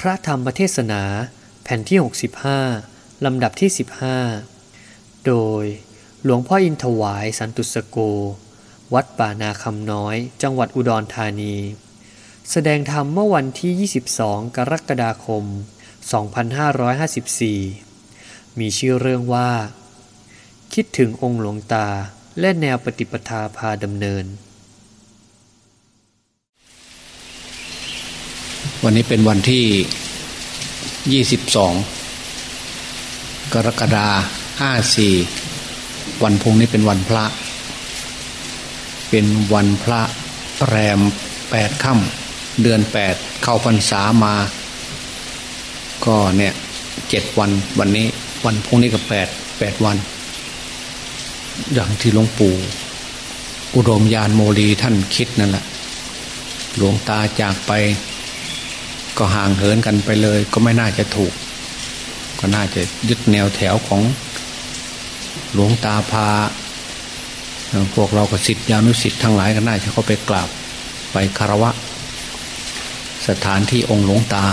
พระธรรมเทศนาแผ่นที่ 65 ลำดับที่ 15 โดยหลวงพ่ออินทวายสันตุสโก วัดป่านาคำน้อยจังหวัดอุดรธานี แสดงธรรมเมื่อวันที่ 22 กรกฎาคม 2554 มีชื่อเรื่องว่า คิดถึงองค์หลวงตาและแนวปฏิปทาพาดำเนิน วันนี้เป็นวันที่ 22 กรกฎาห้าสี่วันพุ่งนี้เป็นวันพระ เป็นวันพระแรมแปดค่ำเดือนแปดเข้าพรรษามา ก็เนี่ยเจ็ดวันวันนี้วันพุ่งนี้ก็แปดแปดวัน อย่างที่หลวงปู่อุดมยานโมลีท่านคิดนั่นแหละหลวงตาจากไป ก็ห่างเหินกันไปเลย ก็ไม่น่าจะถูก ก็น่าจะยึดแนวแถวของหลวงตาพาพวกเราก็สิทธิยานุสิทธิ์ทั้งหลายก็น่าจะเข้าไปกราบไปคารวะ สถานที่องค์หลวงตา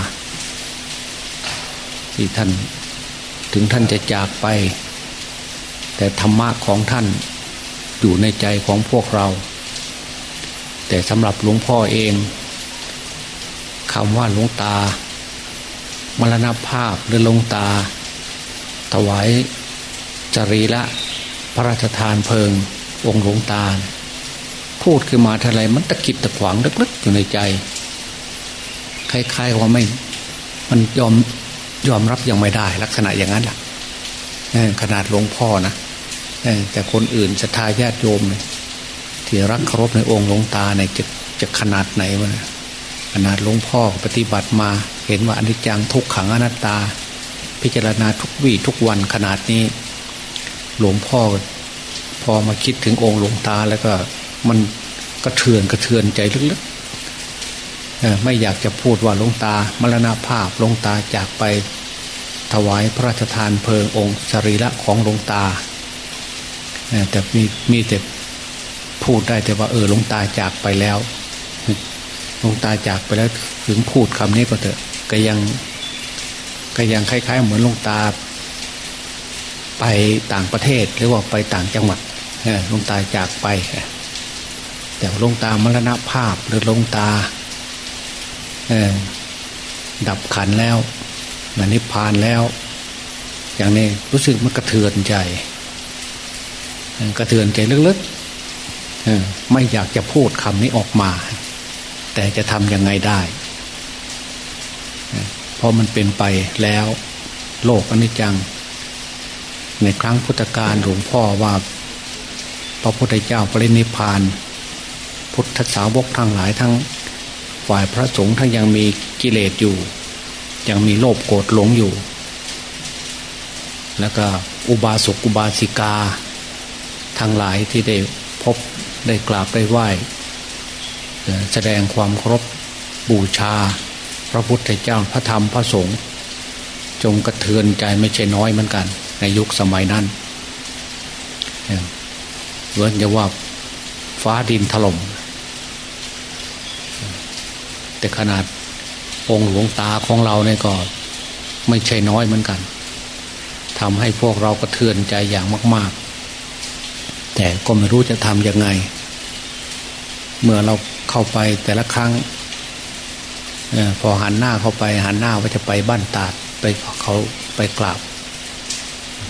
ที่ท่านถึงท่านจะจากไป แต่ธรรมะของท่านอยู่ในใจของพวกเรา แต่สำหรับหลวงพ่อเอง คำว่าหลวงตา มรณภาพหรือหลวงตา ถวายจรีละพระราชทานเพลิง องค์หลวงตา พูดขึ้นมาทลายมันตะกิดตะขวางลึกๆอยู่ในใจคล้ายๆว่าไม่ มันยอมยอมรับยังไม่ได้ ลักษณะอย่างนั้นแหละขนาดหลวงพ่อนะแต่คนอื่นศรัทธาญาติโยมที่รักเคารพในองค์หลวงตาเนี่ยจะจะขนาดไหนวะเนี่ย ขนาดหลวงพ่อปฏิบัติมา เห็นว่าอนิจจังทุกขังอนัตตา พิจารณาทุกวี่ทุกวันขนาดนี้ หลวงพ่อพอมาคิดถึงองค์หลวงตาแล้วก็มันกระเทือนกระเทือนใจลึกๆไม่อยากจะพูดว่าหลวงตามรณภาพหลวงตาจากไปถวายพระราชทานเพลิงองค์สรีระของหลวงตาแต่มีมีแต่พูดได้แต่ว่าเออหลวงตาจากไปแล้ว ลวงตาจากไปแล้วถึงพูดคำนี้ก็เถอะ ก็ยัง ก็ยังคล้าย ๆ เหมือนลวงตา ไปต่างประเทศหรือว่าไปต่างจังหวัดลวงตาจากไป แต่ลวงตามรณภาพหรือลวงตาดับขันแล้วมันนิพพานแล้ว อย่างนี้รู้สึกมันกระเทือนใจกระเทือนใจลึกๆไม่อยากจะพูดคำนี้ออกมา แต่จะทำยังไงได้ เพราะมันเป็นไปแล้ว โลกอนิจจัง ในครั้งพุทธกาลหลวงพ่อว่าพระพุทธเจ้าปรินิพาน พุทธสาวกทั้งหลายทั้งฝ่ายพระสงฆ์ทั้งยังมีกิเลสอยู่ ยังมีโลภโกรธหลงอยู่ แล้วก็อุบาสกอุบาสิกา ทั้งหลายที่ได้พบได้กราบได้ไหว้ แสดงความเคารพบูชา พระพุทธเจ้าพระธรรมพระสงฆ์จงกระเทือนใจไม่ใช่น้อยเหมือนกัน ในยุคสมัยนั้นเหมือนจะว่าฟ้าดินถล่มแต่ขนาดองค์หลวงตาของเราเนี่ยก็ไม่ใช่น้อยเหมือนกันทำให้พวกเรากระเทือนใจอย่างมาก ๆ แต่ก็ไม่รู้จะทำยังไง เมื่อเรา เข้าไปแต่ละครั้งอพอหันหน้าเข้าไปหันหน้าว่าจะไปบ้านตาดไปเขาไปกราบ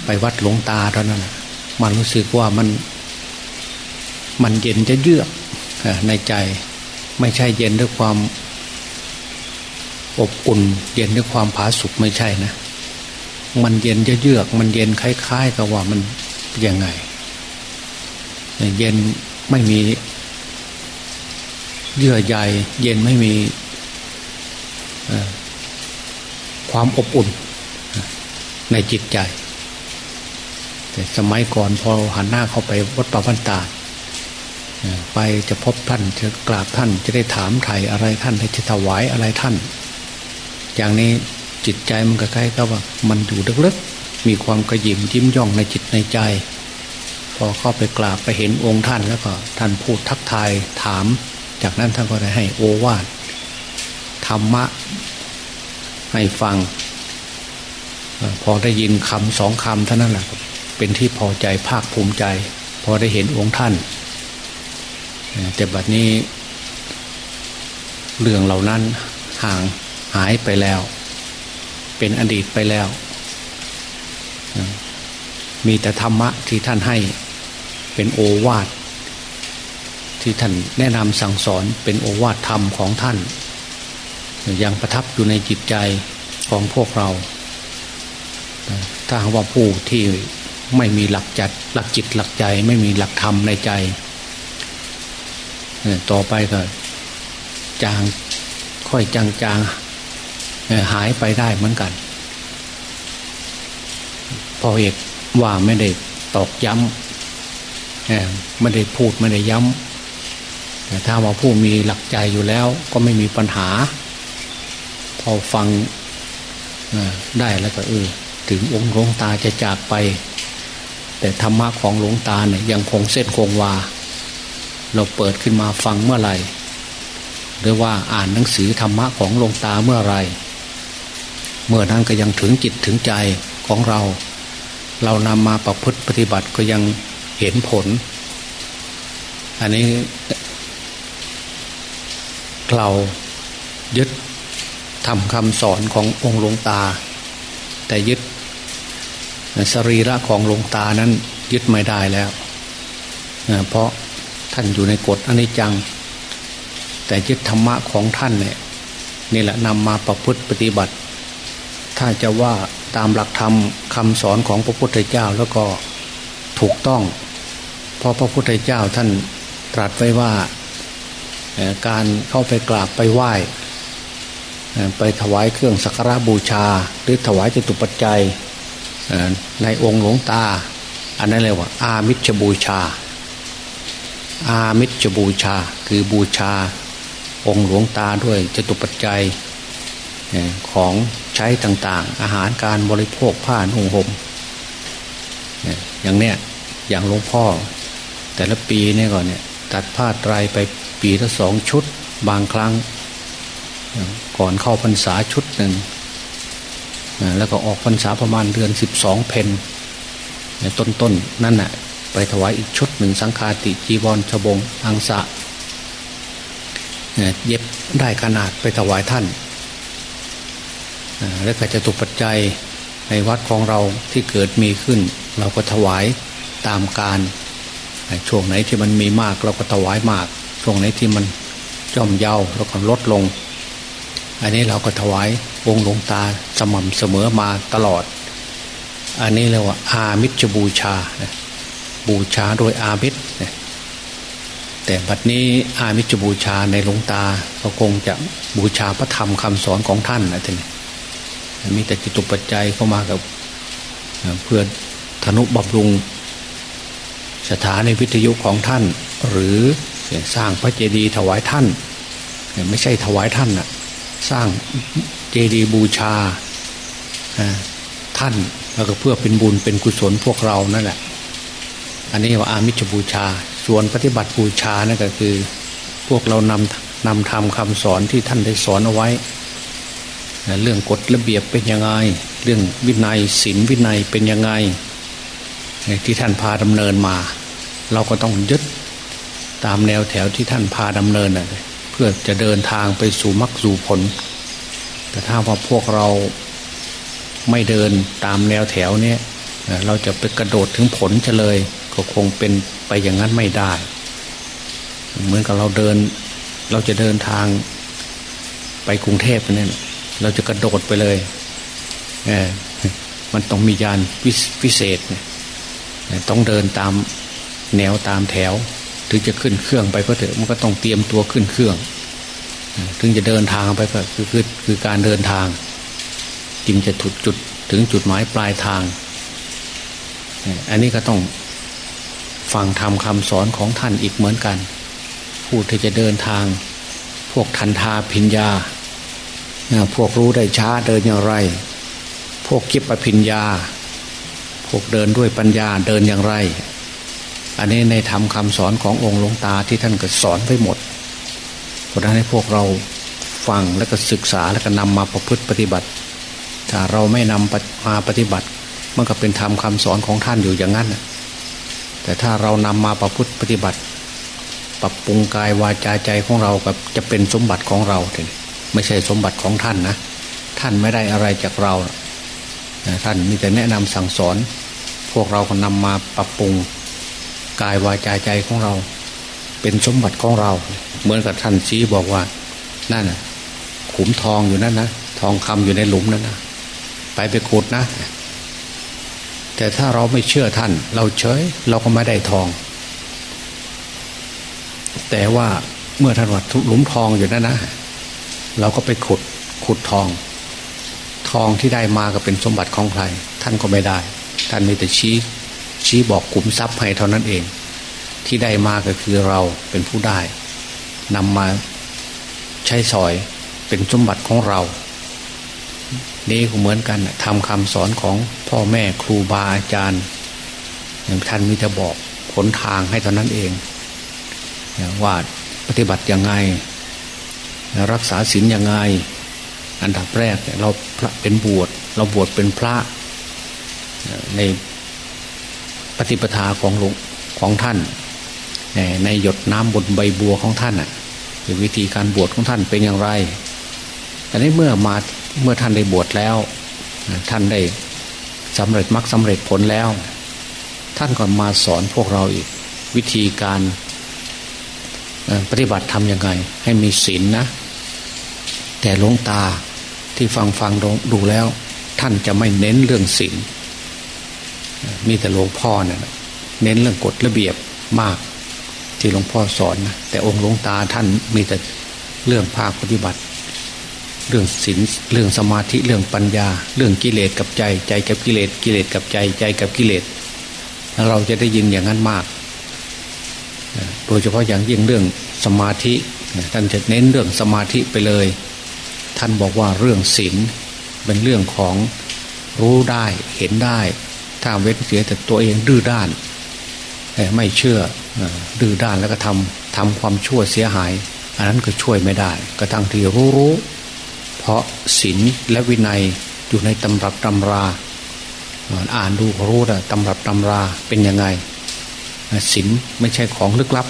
ไปวัดหลวงตาเท่านั้นมันรู้สึกว่ามัน มันเย็นจะเยือกในใจไม่ใช่เย็นด้วยความอบอุ่น เย็นด้วยความผาสุกไม่ใช่นะ มันเย็นจะเยือกมันเย็นคล้ายๆกับว่ามันยังไง เย็นไม่มี เยื่อใยเย็นไม่มีความอบอุ่นในจิตใจ แต่สมัยก่อนพอหันหน้าเข้าไปวัดป่าบันตาไปจะพบท่านจะกราบท่านจะได้ถามไถ่อะไรท่านจะถวายอะไรท่าน อย่างนี้จิตใจมันก็ใกล้กับว่า มันอยู่ลึกๆมีความกระยิมยิ้มย่องในจิตในใจ พอเข้าไปกราบไปเห็นองค์ท่านแล้วก็ ท่านพูดทักทายถาม จากนั้นท่านก็ได้ให้โอวาทธรรมะให้ฟัง พอได้ยินคำสองคำเท่านั้นแหละเป็นที่พอใจภาคภูมิใจ พอได้เห็นองค์ท่าน แต่บัดนี้ เรื่องเหล่านั้นห่างหายไปแล้ว เป็นอดีตไปแล้ว มีแต่ธรรมะที่ท่านให้เป็นโอวาท ที่ท่านแนะนำสั่งสอนเป็นโอวาทธรรมของท่าน ยังประทับอยู่ในจิตใจของพวกเรา ถ้าว่าผู้ที่ไม่มีหลักจัดหลักจิตหลักใจไม่มีหลักธรรมในใจ ต่อไปก็จางค่อยจางจางหายไปได้เหมือนกัน พอเอกว่าไม่ได้ตอกย้ำไม่ได้พูดไม่ได้ย้ำ ถ้าว่าผู้มีหลักใจอยู่แล้วก็ไม่มีปัญหา พอฟังได้แล้วก็เออถึงองค์หลวงตาจะจากไป แต่ธรรมะของหลวงตาเนี่ยยังคงเส้นคงวา เราเปิดขึ้นมาฟังเมื่อไหร่หรือว่าอ่านหนังสือธรรมะของหลวงตาเมื่อไร เมื่อนั้นก็ยังถึงจิตถึงใจของเรา เรานำมาประพฤติปฏิบัติก็ยังเห็นผล อันนี้ เรายึดทำคำสอนขององค์หลวงตา แต่ยึดสรีระของหลวงตานั้นยึดไม่ได้แล้ว เพราะท่านอยู่ในกฎอนิจจัง แต่ยึดธรรมะของท่านเนี่ยนี่แหละนำมาประพฤติปฏิบัติ ถ้าจะว่าตามหลักธรรมคำสอนของพระพุทธเจ้าแล้วก็ถูกต้อง เพราะพระพุทธเจ้าท่านตรัสไว้ว่า การเข้าไปกราบไปไหว้ไปถวายเครื่องสักการะบูชา หรือถวายจตุปัจจัยในองค์หลวงตา อันนั้นเรียกว่า อามิชบูชา อามิชบูชาคือบูชา องค์หลวงตาด้วยจตุปัจจัยของใช้ต่างๆ อาหารการบริโภคผ้านุ่งห่มอย่างเนี้ยอย่างหลวงพ่อ แต่ละปีเนี่ยก่อนเนี่ยตัดผ้าไตรไป ปีละสองชุดบางครั้ง ก่อนเข้าพรรษาชุดหนึ่งแล้วก็ออกพรรษาประมาณเดือนสิบสองเพนต้นๆนนั่นน่ะไปถวายอีกชุดหนึ่งสังฆาติจีวรชบงอังสะเย็บได้ขนาดไปถวายท่าน แล้วก็จะตุปัจจัยในวัดของเราที่เกิดมีขึ้น เราก็ถวายตามการช่วงไหนที่มันมีมากเราก็ถวายมาก ช่วงไหนที่มันจ่อมเยาเราก็ลดลง อันนี้เราก็ถวายวงหลวงตาสม่ำเสมอมาตลอด อันนี้เรียกว่าอามิจบูชา บูชาโดยอามิตรแต่บัดนี้อามิจบูชาในหลวงตาก็คงจะบูชาพระธรรมคำสอนของท่านนะท่านมีแต่จิตุปัจจัยเข้ามากับเพื่อธนุบำรุง สถานในวิทยุของท่าน หรือ สร้างพระเจดีย์ถวายท่านไม่ใช่ถวายท่านนะสร้างเจดีย์บูชาท่านแล้วก็เพื่อเป็นบุญเป็นกุศลพวกเรานั่นแหละ อันนี้ว่าอามิชบูชา ส่วนปฏิบัติบูชานั่นก็คือ พวกเรานำนำทำคำสอนที่ท่านได้สอนเอาไว้ เรื่องกฎระเบียบเป็นยังไง เรื่องวินัยศีลวินัยเป็นยังไงที่ท่านพาดำเนินมา เราก็ต้องยึด ตามแนวแถวที่ท่านพาดำเนินนะเพื่อจะเดินทางไปสู่มรรคสู่ผล แต่ถ้าว่าพวกเราไม่เดินตามแนวแถวเนี้ยเราจะไปกระโดดถึงผลจะเลย ก็คงเป็นไปอย่างนั้นไม่ได้ เหมือนกับเราเดิน เราจะเดินทางไปกรุงเทพเนี่ยเราจะกระโดดไปเลยเออมันต้องมียานพิเศษเนี่ยต้องเดินตามแนวตามแถว ถึงจะขึ้นเครื่องไปก็เถอะมันก็ต้องเตรียมตัวขึ้นเครื่อง ถึงจะเดินทางไปก็คือคือคือการเดินทาง จึงจะถุดจุดถึงจุดหมายปลายทาง อันนี้ก็ต้องฟังทำคำสอนของท่านอีกเหมือนกัน ผู้ที่จะเดินทาง พวกทันทาพิญญา พวกรู้ได้ช้าเดินอย่างไร พวกกิปปิญญา พวกเดินด้วยปัญญาเดินอย่างไร อันนี้ในธรรมคำสอนขององค์หลวงตาที่ท่านก็สอนไว้หมด เพราะนั้นให้พวกเราฟังแล้วก็ศึกษาแล้วก็นำมาประพฤติปฏิบัติ ถ้าเราไม่นำมาปฏิบัติ มันก็เป็นธรรมคาสอนของท่านอยู่อย่างนั้น แต่ถ้าเรานำมาประพฤติปฏิบัติ ปรับปรุงกายวาจาใจของเรากับจะเป็นสมบัติของเราไม่ใช่สมบัติของท่านนะ ท่านไม่ได้อะไรจากเรา ท่านมีแต่แนะนำสั่งสอน พวกเราก็นำมาปรับปรุง กายวาจาใจของเรา เป็นสมบัติของเรา เหมือนกับท่านชี้บอกว่านั่นน่ะขุมทองอยู่นั่นนะทองคำอยู่ในหลุมนั่นนะไปไปขุดนะ แต่ถ้าเราไม่เชื่อท่าน เราเฉยเราก็ไม่ได้ทอง แต่ว่าเมื่อท่านว่าหลุมทองอยู่นั่นนะเราก็ไปขุดขุดทอง ทองที่ได้มาก็เป็นสมบัติของใคร ท่านก็ไม่ได้ ท่านมีแต่ชี้ ชี้บอกขุมทรัพย์ให้เท่านั้นเอง ที่ได้มาก็คือเราเป็นผู้ได้นำมาใช้สอยเป็นสมบัติของเรา นี่ก็เหมือนกันทำคำสอนของพ่อแม่ครูบาอาจารย์ อย่างท่านมีแต่บอกผลทางให้เท่านั้นเองว่าปฏิบัติยังไง รักษาศีลยังไง อันดับแรกเราเป็นบวชเราบวชเป็นพระใน ฏิปทาของหลวงของท่าน ในหยดน้ำบนใบบัวของท่านอะวิธีการบวชของท่านเป็นอย่างไรแต่นี้เมื่อมาเมื่อท่านได้บวชแล้ว ท่านได้สำเร็จมรรคสาเร็จผลแล้ว ท่านก็มาสอนพวกเราอีกวิธีการปฏิบัติทำยังไง ให้มีศีลนนะแต่หลวงตาที่ฟังฟังดูแล้ว ท่านจะไม่เน้นเรื่องศีล มีแต่หลวงพ่อเนี่ยเน้นเรื่องกฎระเบียบมาก ที่หลวงพ่อสอนนะแต่องค์หลวงตาท่านมีแต่เรื่องภาคปฏิบัติ เรื่องศีลเรื่องสมาธิเรื่องปัญญา เรื่องกิเลสกับใจใจกับกิเลสกิเลสกับใจใจกับกิเลสเราจะได้ยินอย่างนั้นมาก โดยเฉพาะอย่างยิ่งเรื่องสมาธิท่านจะเน้นเรื่องสมาธิไปเลย ท่านบอกว่าเรื่องศีลเป็นเรื่องของรู้ได้เห็นได้ ถ้าเว้นเสียแต่ตัวเองดื้อด้านไม่เชื่อดื้อด้านแล้วก็ทำทำความชั่วเสียหาย อันนั้นก็ช่วยไม่ได้ ก็ทั้งที่รู้รู้เพราะศีลและวินัยอยู่ในตำรับตำรา อ่านดูรู้นะตำรับตำราเป็นยังไงศีลไม่ใช่ของลึกลับ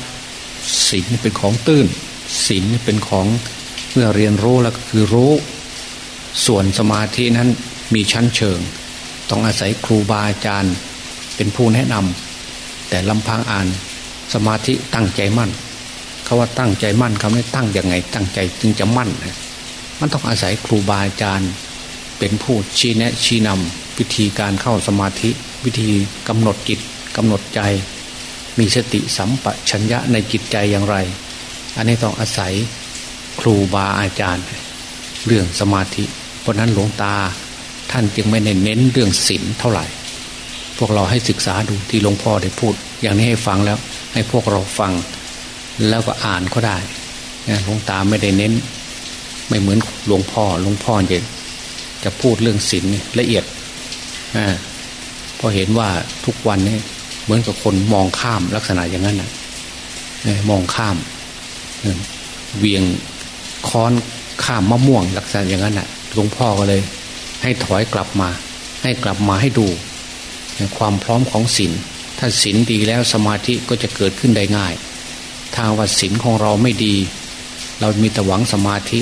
ศีลเป็นของตื้นศีลเป็นของเมื่อเรียนรู้แล้วก็คือรู้ ส่วนสมาธินั้นมีชั้นเชิง ต้องอาศัยครูบาอาจารย์เป็นผู้แนะนำแต่ลำพังอ่านสมาธิตั้งใจมั่นเขาว่าตั้งใจมั่นเขาไม่ตั้งยังไง ตั้งใจจึงจะมั่น มันต้องอาศัยครูบาอาจารย์เป็นผู้ชี้แนะชี้นำวิธีการเข้าสมาธิ วิธีกำหนดจิตกำหนดใจ มีสติสัมปชัญญะในจิตใจอย่างไร อันนี้ต้องอาศัยครูบาอาจารย์ เรื่องสมาธิ เพราะนั้นหลวงตา ท่านจึงไม่เน้นเรื่องศีลเท่าไหร่ พวกเราให้ศึกษาดูที่หลวงพ่อได้พูด อย่างนี้ให้ฟังแล้ว ให้พวกเราฟังแล้วก็อ่านก็ได้หลวงตาไม่ได้เน้น ไม่เหมือนหลวงพ่อหลวงพ่อจะจะพูดเรื่องศีลละเอียดอพอเห็นว่าทุกวันนี้เหมือนกับคนมองข้ามลักษณะอย่างนั้นนะมองข้ามเวียงค้อนข้ามมะม่วงลักษณะอย่างนั้นน่ะหลวงพ่อก็เลย ให้ถอยกลับมา ให้กลับมาให้ดู ความพร้อมของศีลถ้าศีลดีแล้วสมาธิก็จะเกิดขึ้นได้ง่ายทางว่าศีลของเราไม่ดี เรามีแต่หวังสมาธิ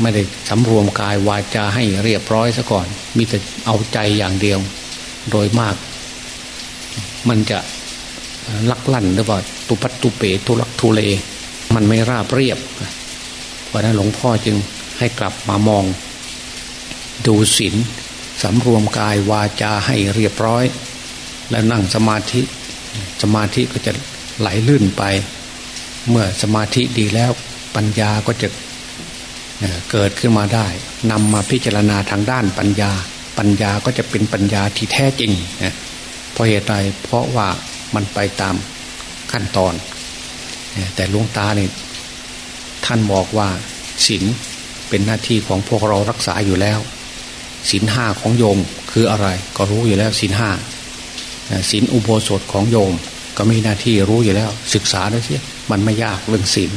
ไม่ได้สำรวมกายวาจาให้เรียบร้อยซะก่อน มีแต่เอาใจอย่างเดียว โดยมาก มันจะลักลั่นหรือว่าตุปัตตุเปตุลักทุเล มันไม่ราบเรียบ เพราะนั้นหลวงพ่อจึงให้กลับมามอง ดูศีลสำรวมกายวาจาให้เรียบร้อย แล้วนั่งสมาธิสมาธิก็จะไหลลื่นไป เมื่อสมาธิดีแล้วปัญญาก็จะเกิดขึ้นมาได้นำมาพิจารณาทางด้านปัญญา ปัญญาก็จะเป็นปัญญาที่แท้จริงนะเพราะเหตุใดเพราะว่ามันไปตามขั้นตอน แต่หลวงตาเนี่ยท่านบอกว่าศีลเป็นหน้าที่ของพวกเรารักษาอยู่แล้ว ศีลห้าของโยมคืออะไร ก็รู้อยู่แล้วศีลห้าศีลอุโบสถของโยม ก็มีหน้าที่รู้อยู่แล้วศึกษาด้วยสิมันไม่ยากเรื่องศีล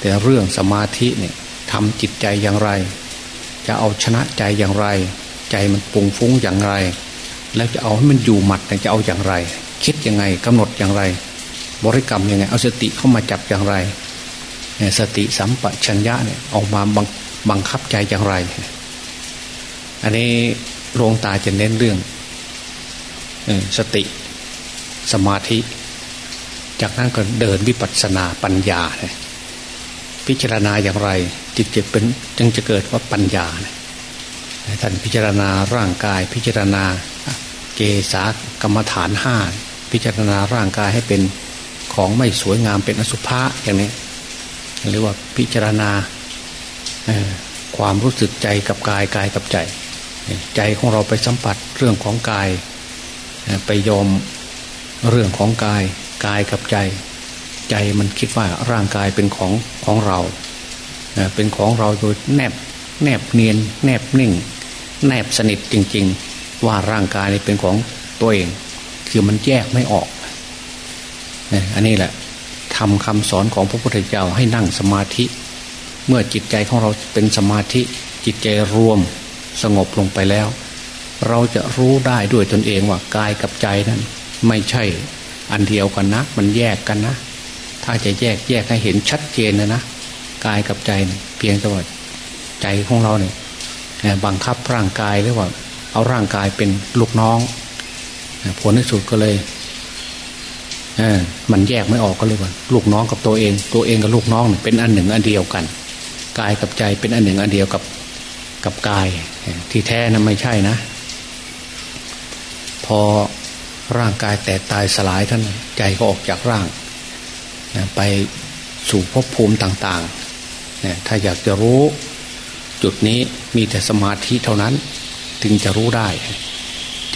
แต่เรื่องสมาธิเนี่ยทำจิตใจอย่างไร จะเอาชนะใจอย่างไร ใจมันปุงฟุ้งอย่างไร แล้วจะเอาให้มันอยู่หมัดจะเอาอย่างไร คิดยังไงกำหนดอย่างไร บริกรรมยังไง เอาสติเข้ามาจับอย่างไรสติสัมปชัญญะเนี่ยออกมาบังบังคับใจอย่างไร อันนี้โรงตาจะเน้นเรื่องสติสมาธิ จากนั้นก็เดินวิปัสสนาปัญญา พิจารณาอย่างไรจิตจะเป็นจึงจะเกิดว่าปัญญาท่านพิจารณาร่างกาย พิจารณาเกษากรรมฐานห้าพิจารณาร่างกายให้เป็นของไม่สวยงามเป็นอสุภะอย่างนี้เรียกว่าพิจารณาความรู้สึกใจกับกายกายกับใจ ใจของเราไปสัมผัสเรื่องของกาย ไปยอมเรื่องของกายกายกับใจ ใจมันคิดว่าร่างกายเป็นของของเรา เป็นของเราโดยแนบแนบเนียน แนบนิ่ง แนบสนิทจริง ๆ ว่าร่างกายนี้เป็นของตัวเอง คือมันแยกไม่ออก อันนี้แหละทำคำสอนของพระพุทธเจ้าให้นั่งสมาธิ เมื่อจิตใจของเราเป็นสมาธิจิตใจรวม สงบลงไปแล้ว เราจะรู้ได้ด้วยตนเองว่ากายกับใจนั้น ไม่ใช่อันเดียวกันนะ มันแยกกันนะ ถ้าจะแยกแยกให้เห็นชัดเจนนะนะกายกับใจเพียงแต่ว่าใจของเราเนี่ยบังคับร่างกายหรือว่า เอาร่างกายเป็นลูกน้องผลที่สุดก็เลยมันแยกไม่ออกก็เลยว่าลูกน้องกับตัวเอง ตัวเองกับลูกน้องเป็นอันหนึ่งอันเดียวกันกายกับใจเป็นอันหนึ่งอันเดียวกับ กับกายที่แท้นั้นไม่ใช่นะ พอร่างกายแตกตายสลายท่านใจก็ออกจากร่างไปสู่ภพภูมิต่างๆถ้าอยากจะรู้จุดนี้มีแต่สมาธิเท่านั้นถึงจะรู้ได้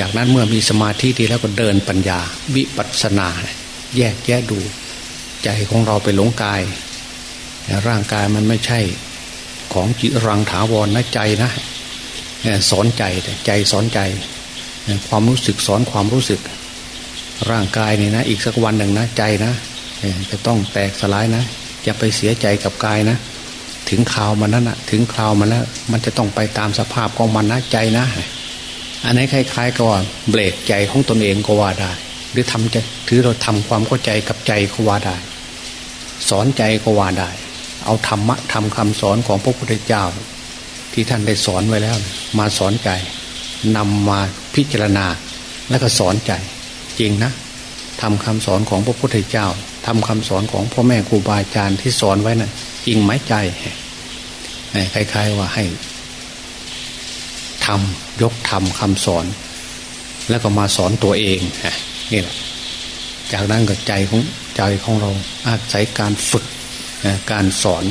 จากนั้นเมื่อมีสมาธิดีแล้วก็เดินปัญญา วิปัสสนา แยกแยะดู ใจของเราไปหลงกาย ร่างกายมันไม่ใช่ ของจิรังถาวรนะใจนะสอนใจใจสอนใจ ความรู้สึกสอนความรู้สึก ร่างกายนี่นะ อีกสักวันหนึ่งนะใจนะจะต้องแตกสลายนะจะไปเสียใจกับกายนะ ถึงคราวมันนั้นนะถึงคราวมันแล้วมันจะต้องไปตามสภาพของมันนะใจนะ อันนี้คล้ายๆกับว่าเบรกใจของตนเองก็ว่าได้ หรือทำจะถือเราทำความเข้าใจกับใจก็ว่าได้ สอนใจก็ว่าได้ เอาธรรมะทำคำสอนของพระพุทธเจ้า ที่ท่านได้สอนไว้แล้ว มาสอนใจนำมาพิจารณาแล้วก็สอนใจ จริงนะทำคำสอนของพระพุทธเจ้าทำคำสอนของพ่อแม่ครูบาอาจารย์ที่สอนไว้นะ่ะจริงไหมใจคล้ายๆว่าให้ทำยกทำคำสอน แล้วก็มาสอนตัวเองนี่แหละจากนั้นก็ใจของใจของเราอาศัยการฝึก การสอน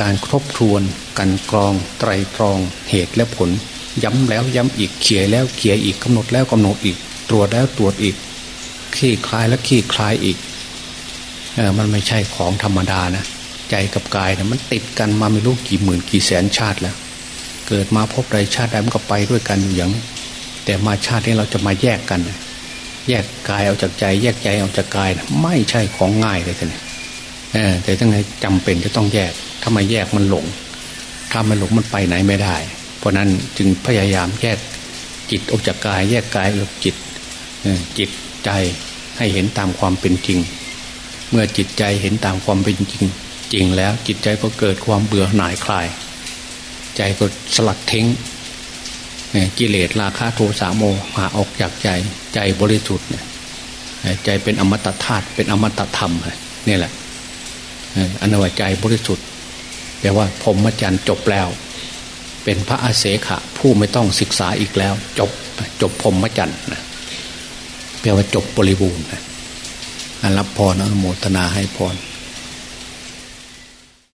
การครบทวนการกรอง ไตรตรองเหตุและผล ย้ำแล้วย้ำอีกเขี่ยแล้วเขี่ยอีกกำหนดแล้วกำหนดอีก ตรวจแล้วตรวจอีกขี้คลายแล้วขี้คลายอีกเออมันไม่ใช่ของธรรมดานะ ใจกับกายเนี่ยมันติดกันมาไม่รู้กี่หมื่นกี่แสนชาติแล้ว เกิดมาพบใดชาติใดมันก็ไปด้วยกันอยู่อย่าง แต่มาชาตินี้เราจะมาแยกกัน แยกกายออกจากใจ แยกใจออกจากกายไม่ใช่ของง่ายเลยท่าน แต่ทั้งไงจำเป็นจะต้องแยก ถ้าไมาแยกมันหลง ถ้ามันหลงมันไปไหนไม่ได้ เพราะนั้นจึงพยายามแยกจิตออกจากกาย แยกกายออกจิตจิตใจให้เห็นตามความเป็นจริง เมื่อจิตใจเห็นตามความเป็นจริง จริงแล้วจิตใจก็เกิดความเบื่อหน่ายคลาย ใจก็สลัดทิ้งกิเลสราคะโทสะโมหาออกจากใจใจบริสุทธิ์ใจเป็นอมตะธาตุเป็นอมตะธรรมนี่แหละ อันว่าใจบริสุทธิ์แปลว่าพรมจรรย์จบแล้ว เป็นพระอาเสขะ ผู้ไม่ต้องศึกษาอีกแล้ว จบจบพรมจรรย์นะแปลว่าจบบริบูรณ์รับพรอนุโมทนาให้พร